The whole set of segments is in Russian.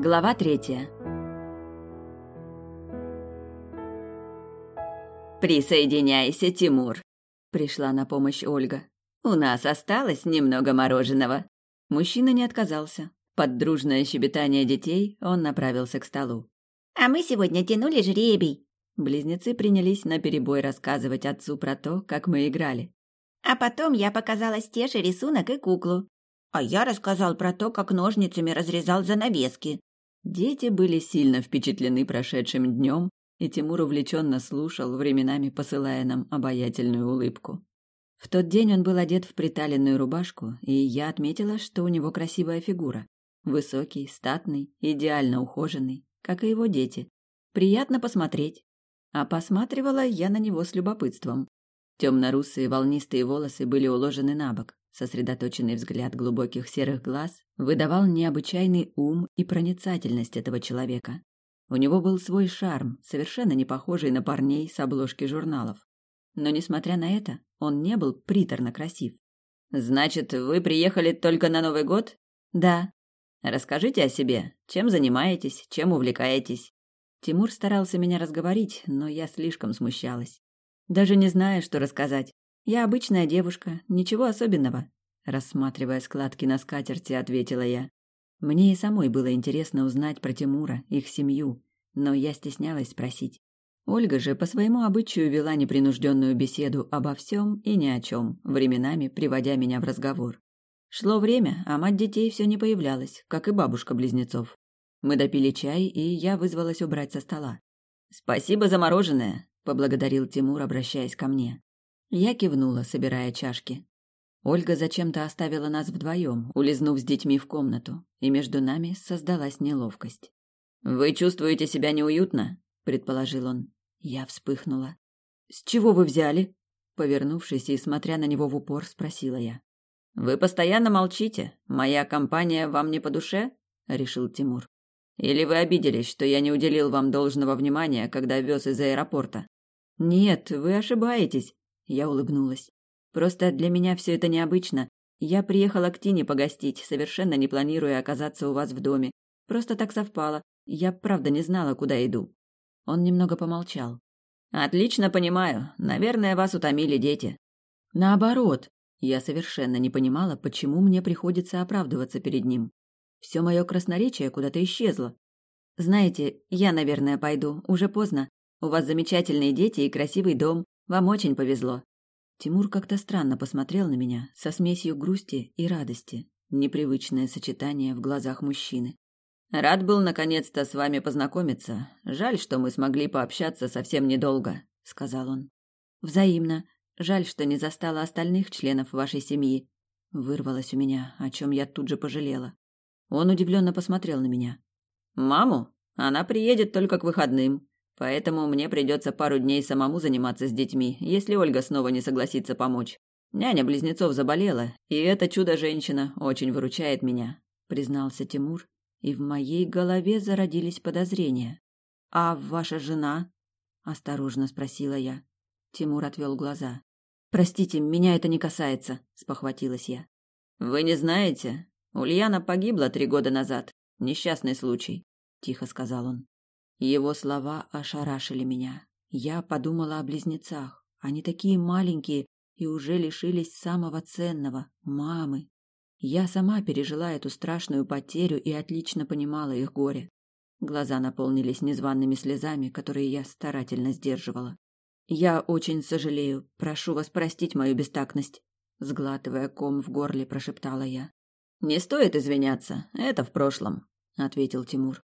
Глава третья. «Присоединяйся, Тимур!» — пришла на помощь Ольга. «У нас осталось немного мороженого». Мужчина не отказался. Под дружное щебетание детей он направился к столу. «А мы сегодня тянули жребий!» Близнецы принялись наперебой рассказывать отцу про то, как мы играли. «А потом я показала Стеше рисунок и куклу. А я рассказал про то, как ножницами разрезал занавески». Дети были сильно впечатлены прошедшим днем и Тимур увлеченно слушал, временами посылая нам обаятельную улыбку. В тот день он был одет в приталенную рубашку, и я отметила, что у него красивая фигура. Высокий, статный, идеально ухоженный, как и его дети. Приятно посмотреть. А посматривала я на него с любопытством. Темно-русые волнистые волосы были уложены на бок. Сосредоточенный взгляд глубоких серых глаз выдавал необычайный ум и проницательность этого человека. У него был свой шарм, совершенно не похожий на парней с обложки журналов. Но, несмотря на это, он не был приторно красив. «Значит, вы приехали только на Новый год?» «Да». «Расскажите о себе. Чем занимаетесь? Чем увлекаетесь?» Тимур старался меня разговорить, но я слишком смущалась. Даже не знаю, что рассказать. Я обычная девушка, ничего особенного. Рассматривая складки на скатерти, ответила я. Мне и самой было интересно узнать про Тимура, их семью, но я стеснялась спросить. Ольга же по своему обычаю вела непринужденную беседу обо всем и ни о чем, временами приводя меня в разговор. Шло время, а мать детей все не появлялась, как и бабушка близнецов. Мы допили чай, и я вызвалась убрать со стола. «Спасибо за мороженое», — поблагодарил Тимур, обращаясь ко мне. Я кивнула, собирая чашки. Ольга зачем-то оставила нас вдвоем, улизнув с детьми в комнату, и между нами создалась неловкость. «Вы чувствуете себя неуютно?» – предположил он. Я вспыхнула. «С чего вы взяли?» Повернувшись и смотря на него в упор, спросила я. «Вы постоянно молчите. Моя компания вам не по душе?» – решил Тимур. «Или вы обиделись, что я не уделил вам должного внимания, когда вез из аэропорта?» «Нет, вы ошибаетесь», – я улыбнулась. Просто для меня все это необычно. Я приехала к Тине погостить, совершенно не планируя оказаться у вас в доме. Просто так совпало. Я правда не знала, куда иду. Он немного помолчал. Отлично понимаю. Наверное, вас утомили дети. Наоборот, я совершенно не понимала, почему мне приходится оправдываться перед ним. Все мое красноречие куда-то исчезло. Знаете, я, наверное, пойду. Уже поздно. У вас замечательные дети и красивый дом. Вам очень повезло. Тимур как-то странно посмотрел на меня, со смесью грусти и радости. Непривычное сочетание в глазах мужчины. Рад был наконец-то с вами познакомиться. Жаль, что мы смогли пообщаться совсем недолго, сказал он. Взаимно. Жаль, что не застала остальных членов вашей семьи. Вырвалось у меня, о чем я тут же пожалела. Он удивленно посмотрел на меня. Маму? Она приедет только к выходным. Поэтому мне придется пару дней самому заниматься с детьми, если Ольга снова не согласится помочь. Няня близнецов заболела, и эта чудо-женщина очень выручает меня, признался Тимур, и в моей голове зародились подозрения. А ваша жена? осторожно спросила я. Тимур отвел глаза. Простите, меня это не касается, спохватилась я. Вы не знаете? Ульяна погибла три года назад. Несчастный случай, тихо сказал он. Его слова ошарашили меня. Я подумала о близнецах. Они такие маленькие и уже лишились самого ценного мамы. Я сама пережила эту страшную потерю и отлично понимала их горе. Глаза наполнились незваными слезами, которые я старательно сдерживала. Я очень сожалею. Прошу вас простить мою бестактность, сглатывая ком в горле, прошептала я. Не стоит извиняться, это в прошлом, ответил Тимур.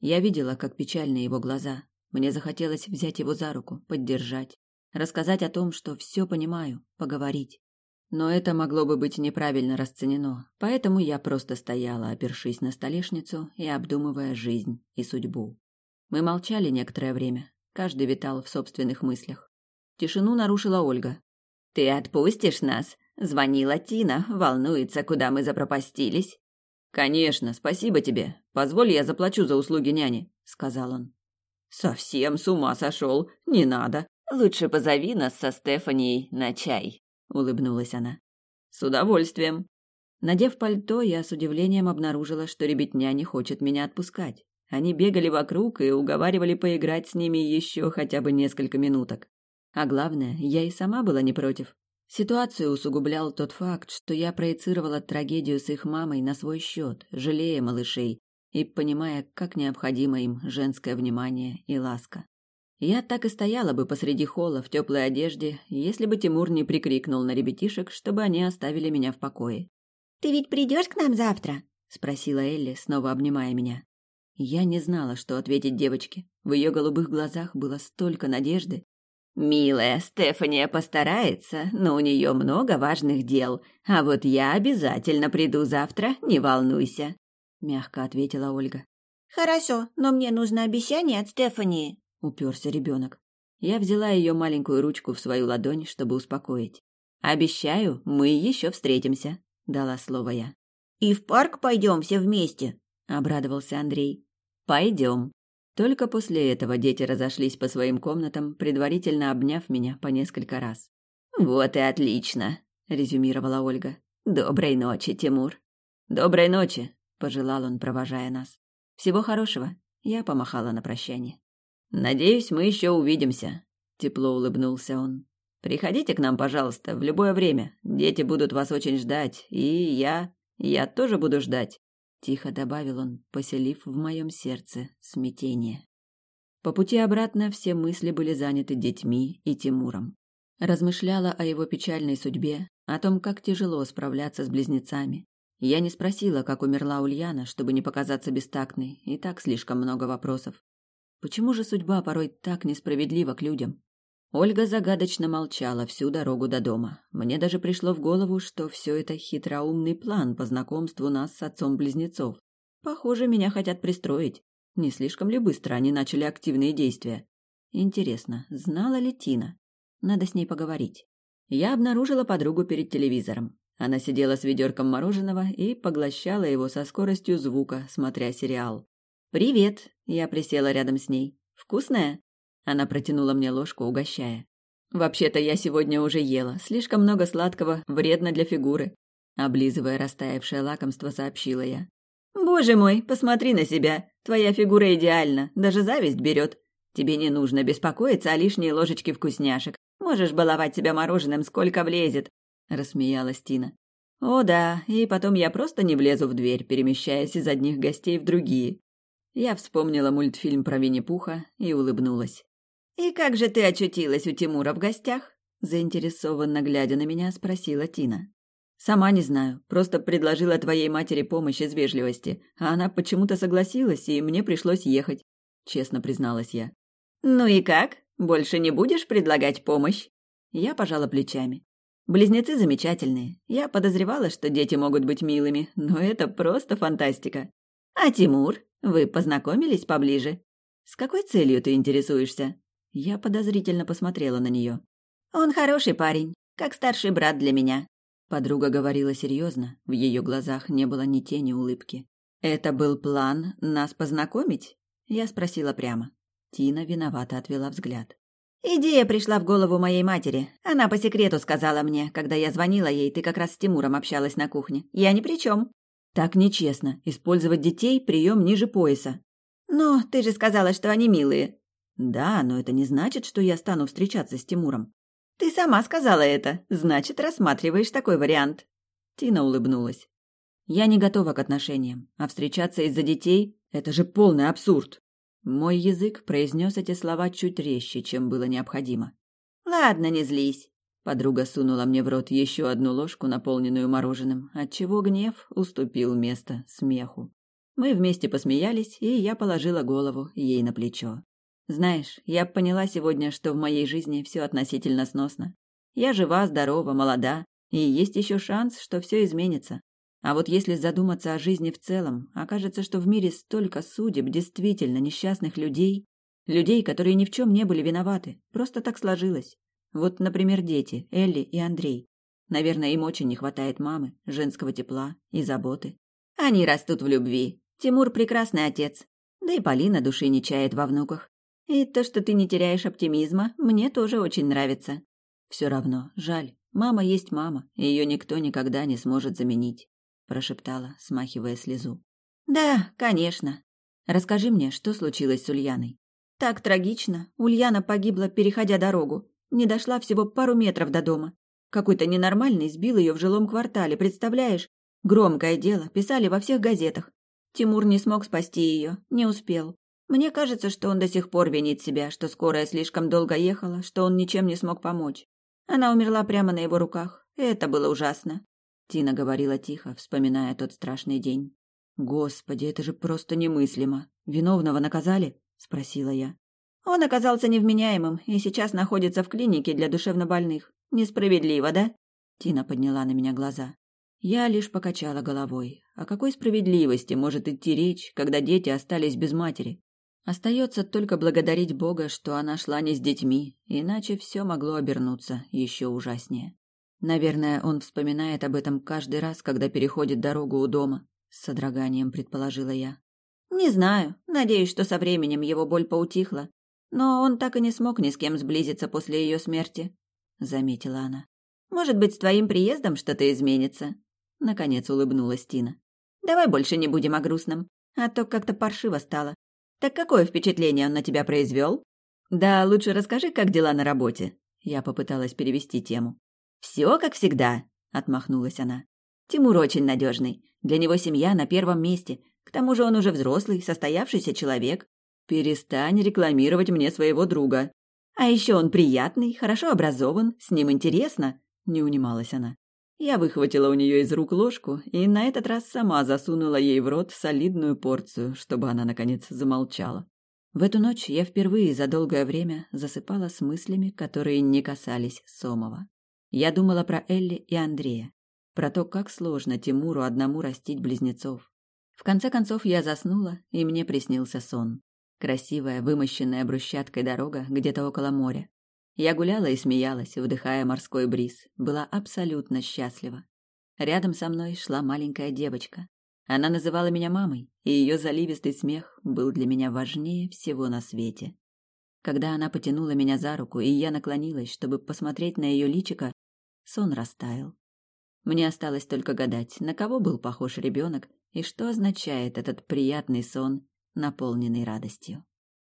Я видела, как печальны его глаза. Мне захотелось взять его за руку, поддержать, рассказать о том, что все понимаю, поговорить. Но это могло бы быть неправильно расценено, поэтому я просто стояла, опершись на столешницу и обдумывая жизнь и судьбу. Мы молчали некоторое время, каждый витал в собственных мыслях. Тишину нарушила Ольга. «Ты отпустишь нас?» Звонила Тина, волнуется, куда мы запропастились. Конечно, спасибо тебе. Позволь, я заплачу за услуги няни, сказал он. Совсем с ума сошел. Не надо. Лучше позови нас со Стефанией на чай, улыбнулась она. С удовольствием. Надев пальто, я с удивлением обнаружила, что ребятня не хочет меня отпускать. Они бегали вокруг и уговаривали поиграть с ними еще хотя бы несколько минуток. А главное, я и сама была не против. Ситуацию усугублял тот факт, что я проецировала трагедию с их мамой на свой счет, жалея малышей и понимая, как необходимо им женское внимание и ласка. Я так и стояла бы посреди холла в теплой одежде, если бы Тимур не прикрикнул на ребятишек, чтобы они оставили меня в покое. «Ты ведь придешь к нам завтра?» — спросила Элли, снова обнимая меня. Я не знала, что ответить девочке. В ее голубых глазах было столько надежды. «Милая, Стефания постарается, но у нее много важных дел, а вот я обязательно приду завтра, не волнуйся», — мягко ответила Ольга. «Хорошо, но мне нужно обещание от Стефании», — уперся ребенок. Я взяла ее маленькую ручку в свою ладонь, чтобы успокоить. «Обещаю, мы еще встретимся», — дала слово я. «И в парк пойдем все вместе», — обрадовался Андрей. «Пойдем». Только после этого дети разошлись по своим комнатам, предварительно обняв меня по несколько раз. «Вот и отлично», — резюмировала Ольга. «Доброй ночи, Тимур». «Доброй ночи», — пожелал он, провожая нас. «Всего хорошего», — я помахала на прощание. «Надеюсь, мы еще увидимся», — тепло улыбнулся он. «Приходите к нам, пожалуйста, в любое время. Дети будут вас очень ждать, и я... я тоже буду ждать тихо добавил он, поселив в моем сердце смятение. По пути обратно все мысли были заняты детьми и Тимуром. Размышляла о его печальной судьбе, о том, как тяжело справляться с близнецами. Я не спросила, как умерла Ульяна, чтобы не показаться бестактной, и так слишком много вопросов. Почему же судьба порой так несправедлива к людям? Ольга загадочно молчала всю дорогу до дома. Мне даже пришло в голову, что все это хитроумный план по знакомству нас с отцом близнецов. Похоже, меня хотят пристроить. Не слишком ли быстро они начали активные действия? Интересно, знала ли Тина? Надо с ней поговорить. Я обнаружила подругу перед телевизором. Она сидела с ведерком мороженого и поглощала его со скоростью звука, смотря сериал. «Привет!» – я присела рядом с ней. «Вкусная?» Она протянула мне ложку, угощая. «Вообще-то я сегодня уже ела. Слишком много сладкого, вредно для фигуры», — облизывая растаявшее лакомство, сообщила я. «Боже мой, посмотри на себя. Твоя фигура идеальна, даже зависть берет. Тебе не нужно беспокоиться о лишней ложечке вкусняшек. Можешь баловать себя мороженым, сколько влезет», — рассмеялась Тина. «О да, и потом я просто не влезу в дверь, перемещаясь из одних гостей в другие». Я вспомнила мультфильм про Винни-Пуха и улыбнулась. «И как же ты очутилась у Тимура в гостях?» Заинтересованно глядя на меня, спросила Тина. «Сама не знаю, просто предложила твоей матери помощь из вежливости, а она почему-то согласилась, и мне пришлось ехать», — честно призналась я. «Ну и как? Больше не будешь предлагать помощь?» Я пожала плечами. «Близнецы замечательные. Я подозревала, что дети могут быть милыми, но это просто фантастика. А Тимур? Вы познакомились поближе? С какой целью ты интересуешься?» Я подозрительно посмотрела на нее. «Он хороший парень, как старший брат для меня». Подруга говорила серьезно, в ее глазах не было ни тени улыбки. «Это был план нас познакомить?» Я спросила прямо. Тина виновато отвела взгляд. «Идея пришла в голову моей матери. Она по секрету сказала мне, когда я звонила ей, ты как раз с Тимуром общалась на кухне. Я ни при чем. «Так нечестно. Использовать детей – прием ниже пояса». «Но ты же сказала, что они милые», да, но это не значит, что я стану встречаться с Тимуром. Ты сама сказала это, значит, рассматриваешь такой вариант. Тина улыбнулась. Я не готова к отношениям, а встречаться из-за детей – это же полный абсурд. Мой язык произнес эти слова чуть резче, чем было необходимо. Ладно, не злись. Подруга сунула мне в рот еще одну ложку, наполненную мороженым, отчего гнев уступил место смеху. Мы вместе посмеялись, и я положила голову ей на плечо. Знаешь, я поняла сегодня, что в моей жизни все относительно сносно. Я жива, здорова, молода, и есть еще шанс, что все изменится. А вот если задуматься о жизни в целом, окажется, что в мире столько судеб действительно несчастных людей, людей, которые ни в чем не были виноваты, просто так сложилось. Вот, например, дети, Элли и Андрей. Наверное, им очень не хватает мамы, женского тепла и заботы. Они растут в любви. Тимур прекрасный отец. Да и Полина души не чает во внуках. И то, что ты не теряешь оптимизма, мне тоже очень нравится. Все равно, жаль. Мама есть мама, ее никто никогда не сможет заменить. прошептала, смахивая слезу. Да, конечно. Расскажи мне, что случилось с Ульяной? Так трагично. Ульяна погибла, переходя дорогу. Не дошла всего пару метров до дома. Какой-то ненормальный сбил ее в жилом квартале, представляешь? Громкое дело, писали во всех газетах. Тимур не смог спасти ее, не успел. Мне кажется, что он до сих пор винит себя, что скорая слишком долго ехала, что он ничем не смог помочь. Она умерла прямо на его руках. Это было ужасно. Тина говорила тихо, вспоминая тот страшный день. Господи, это же просто немыслимо. Виновного наказали? спросила я. Он оказался невменяемым и сейчас находится в клинике для душевнобольных. Несправедливо, да? Тина подняла на меня глаза. Я лишь покачала головой. О какой справедливости может идти речь, когда дети остались без матери? Остается только благодарить Бога, что она шла не с детьми, иначе все могло обернуться еще ужаснее. Наверное, он вспоминает об этом каждый раз, когда переходит дорогу у дома, с содроганием предположила я. Не знаю, надеюсь, что со временем его боль поутихла, но он так и не смог ни с кем сблизиться после ее смерти, заметила она. Может быть, с твоим приездом что-то изменится? Наконец улыбнулась Тина. Давай больше не будем о грустном, а то как-то паршиво стало. Так какое впечатление он на тебя произвел? Да, лучше расскажи, как дела на работе. Я попыталась перевести тему. Все как всегда, отмахнулась она. Тимур очень надежный. Для него семья на первом месте. К тому же он уже взрослый, состоявшийся человек. Перестань рекламировать мне своего друга. А еще он приятный, хорошо образован, с ним интересно, не унималась она. Я выхватила у нее из рук ложку и на этот раз сама засунула ей в рот солидную порцию, чтобы она, наконец, замолчала. В эту ночь я впервые за долгое время засыпала с мыслями, которые не касались Сомова. Я думала про Элли и Андрея, про то, как сложно Тимуру одному растить близнецов. В конце концов я заснула, и мне приснился сон. Красивая, вымощенная брусчаткой дорога где-то около моря. Я гуляла и смеялась, вдыхая морской бриз, была абсолютно счастлива. Рядом со мной шла маленькая девочка. Она называла меня мамой, и ее заливистый смех был для меня важнее всего на свете. Когда она потянула меня за руку, и я наклонилась, чтобы посмотреть на ее личико, сон растаял. Мне осталось только гадать, на кого был похож ребенок и что означает этот приятный сон, наполненный радостью.